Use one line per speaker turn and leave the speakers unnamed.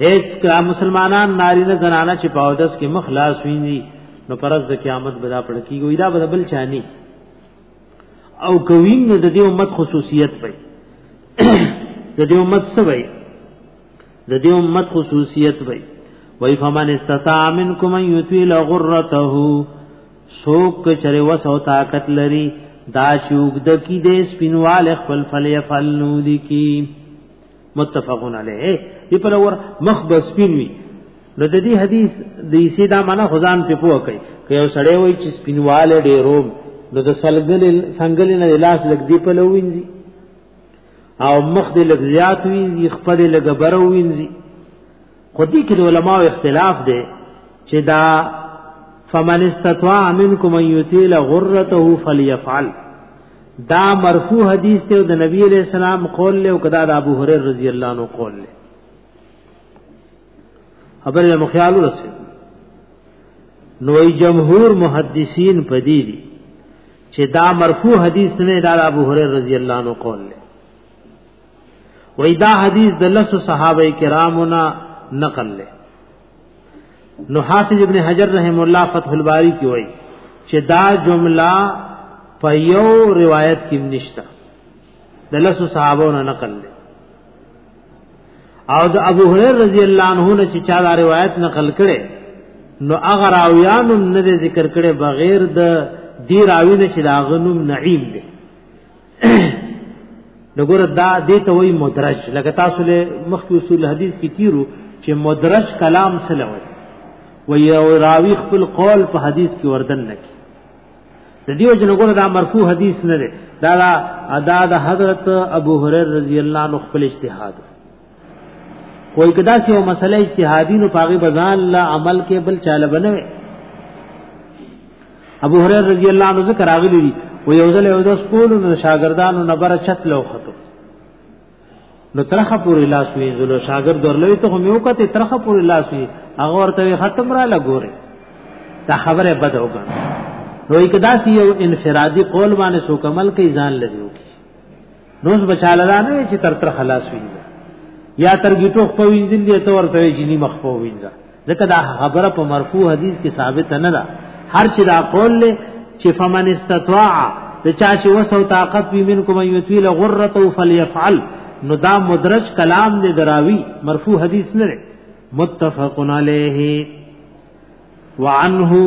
هیڅ کا مسلمانان ناری نه زنانه چې پاودس کې مخلاص ویني نو پرز د قیامت بلا پړ کیږي دا بل چانی او کوین نو د دې امت خصوصیت وي د دې امت څه وي د دې امت خصوصیت وي وای فمن استطاع منکم ان یطیل غرته سوک چره وس او طاقت لري دا چوک د کی د سپینوال خپل فل یفعل نو دي کی متفقون علیه دی پر ور مخ بس سپینوي نو د دې حدیث د یسی دا معنا خدان په پوه کوي که یو سړی وای چې سپینوال ډیرو نو د سلګل سنگل نه لاس لګ دی په لوینځي او مخ دې لګ زیات وینځي خپل لګ برو وینځي خو دې کې د علماو اختلاف دی چې دا فمن استطاع منکم ان یطیل غرته فلیفعل دا مرفوع حدیث ته د نبی علیہ السلام قول له او کدا د ابو هريره رضی الله عنه قول له خبر له مخیال رسول نوې جمهور محدثین پدی دي چې دا مرفوع حدیث نه د ابو هريره رضی الله عنه قول له وې دا حدیث د لس صحابه کرامو نه نقل لې نو حافظ ابن حجر رحم الله فتح الباری کې وایي چې دا جمله په یو روایت کې نشته د لس صحابو نه نقل لې او د ابو هريره رضی الله عنه نه چې چا دا روایت نقل کړي نو هغه راویان نه ذکر کړي بغیر د دی راوی نه چې دا غنوم نعیم دی نګور دا دې ته وای مدرج لکه تاسو له مخکې اصول حدیث کې تیرو چې مدرج کلام سره وای و یو راوی خپل قول په حدیث کې وردن نکي د دې وجه نګور دا مرفوع حدیث نه دی دا ادا د حضرت ابو هريره رضی الله عنه خپل اجتهاد کوئی کدا سی او مسله اجتهادی نو پاغي بزان لا عمل کې بل چاله بنوي ابو هريره رضی الله عنه ذکر راغلی دی و یو ځل یو د سکول نو شاګردانو نبر چت لو خطو نو ترخه پورې لاس وی زلو شاګرد ورلوي ته هم یو کته ترخه پورې لاس وی هغه ورته ختم را لګوره دا خبره بد وګڼه نو یو کدا سی یو انفرادي قول باندې سو کمل کې ځان لږو نوز بچاله دا نه چې تر تر خلاص وینځه یا تر ګټو خپل وینځل دي ته ورته جنی مخ په وینځه ځکه دا خبره په مرفوع حدیث کې ثابت نه ده هر چې دا قول له چې فمن استطاع د چا چې وسو طاقت وی منکم یتیل غرته فلیفعل نو دا مدرج کلام دې دراوی مرفوع حدیث نه متفق علیه وعنه